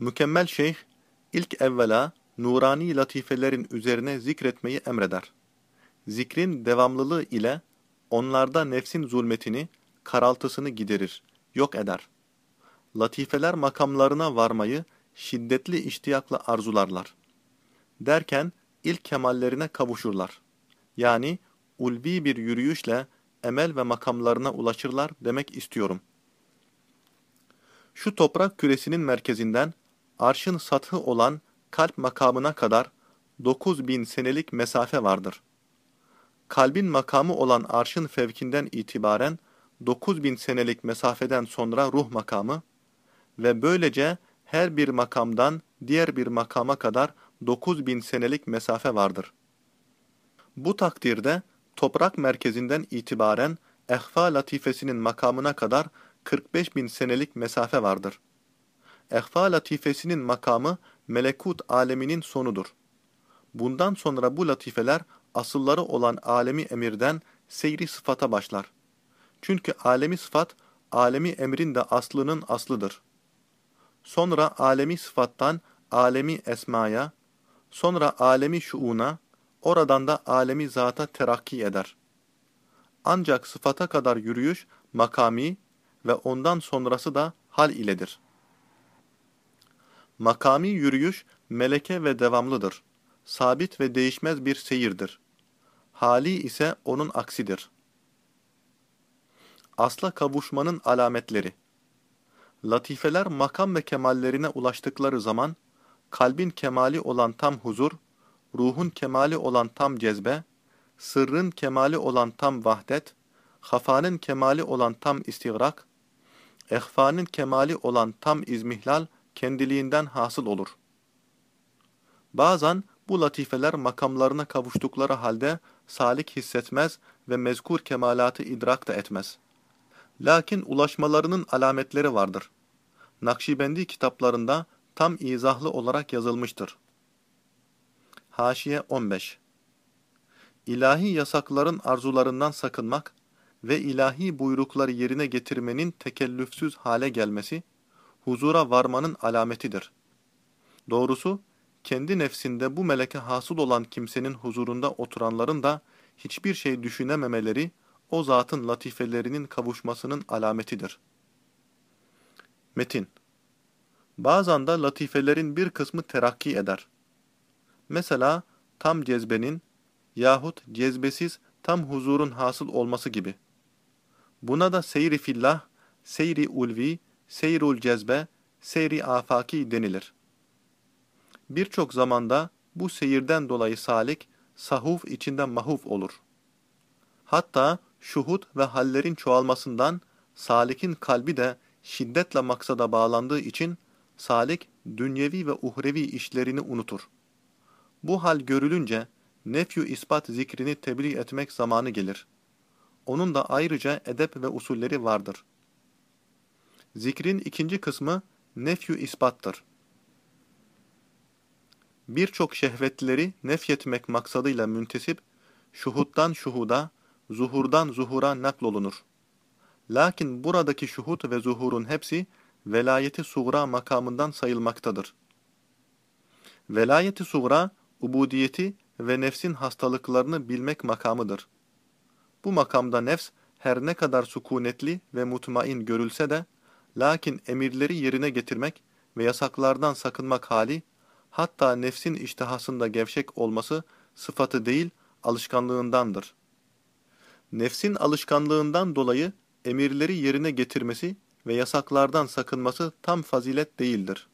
Mükemmel şeyh, ilk evvela nurani latifelerin üzerine zikretmeyi emreder. Zikrin devamlılığı ile onlarda nefsin zulmetini, karaltısını giderir, yok eder. Latifeler makamlarına varmayı şiddetli iştiyakla arzularlar. Derken ilk kemallerine kavuşurlar. Yani ulvi bir yürüyüşle emel ve makamlarına ulaşırlar demek istiyorum. Şu toprak küresinin merkezinden arşın sathı olan kalp makamına kadar 9000 senelik mesafe vardır. Kalbin makamı olan arşın fevkinden itibaren 9000 senelik mesafeden sonra ruh makamı ve böylece her bir makamdan diğer bir makama kadar 9000 senelik mesafe vardır. Bu takdirde toprak merkezinden itibaren ehfa latifesinin makamına kadar 45 bin senelik mesafe vardır. Ehfa latifesinin makamı melekut aleminin sonudur. Bundan sonra bu latifeler asılları olan alemi emirden seyri sıfata başlar. Çünkü alemi sıfat, alemi emrin de aslının aslıdır. Sonra alemi sıfattan alemi esmaya, sonra alemi şuuna, oradan da alemi zata terakki eder. Ancak sıfata kadar yürüyüş makami ve ondan sonrası da hal iledir. Makami yürüyüş meleke ve devamlıdır. Sabit ve değişmez bir seyirdir. Hali ise onun aksidir. Asla kavuşmanın alametleri Latifeler makam ve kemallerine ulaştıkları zaman, kalbin kemali olan tam huzur, ruhun kemali olan tam cezbe, sırrın kemali olan tam vahdet, hafanın kemali olan tam istigrak, ehfanın kemali olan tam izmihlal kendiliğinden hasıl olur. Bazen bu latifeler makamlarına kavuştukları halde salik hissetmez ve mezkur kemalatı idrak da etmez. Lakin ulaşmalarının alametleri vardır. Nakşibendi kitaplarında tam izahlı olarak yazılmıştır. Haşiye 15 İlahi yasakların arzularından sakınmak ve ilahi buyrukları yerine getirmenin tekellüfsüz hale gelmesi, huzura varmanın alametidir. Doğrusu, kendi nefsinde bu meleke hasıl olan kimsenin huzurunda oturanların da hiçbir şey düşünememeleri, o zatın latifelerinin kavuşmasının alametidir. Metin Bazen de latifelerin bir kısmı terakki eder. Mesela tam cezbenin yahut cezbesiz tam huzurun hasıl olması gibi. Buna da seyri fillah, seyri ulvi, seyrul cezbe, seyri afaki denilir. Birçok zamanda bu seyirden dolayı salik, sahuf içinden mahuf olur. Hatta şuhut ve hallerin çoğalmasından salikin kalbi de şiddetle maksada bağlandığı için salik dünyevi ve uhrevi işlerini unutur. Bu hal görülünce nefyu ispat zikrini tebliğ etmek zamanı gelir. Onun da ayrıca edep ve usulleri vardır. Zikrin ikinci kısmı nefyu ispattır. Birçok şehvetleri nefyetmek maksadıyla müntesip, şuhuttan şuhuda, zuhurdan zuhura naklolunur. Lakin buradaki şuhut ve zuhurun hepsi velayeti suğra makamından sayılmaktadır. Velayeti suğra, ubudiyeti ve nefsin hastalıklarını bilmek makamıdır. Bu makamda nefs her ne kadar sukunetli ve mutmain görülse de, lakin emirleri yerine getirmek ve yasaklardan sakınmak hali, hatta nefsin iştihasında gevşek olması sıfatı değil, alışkanlığındandır. Nefsin alışkanlığından dolayı emirleri yerine getirmesi ve yasaklardan sakınması tam fazilet değildir.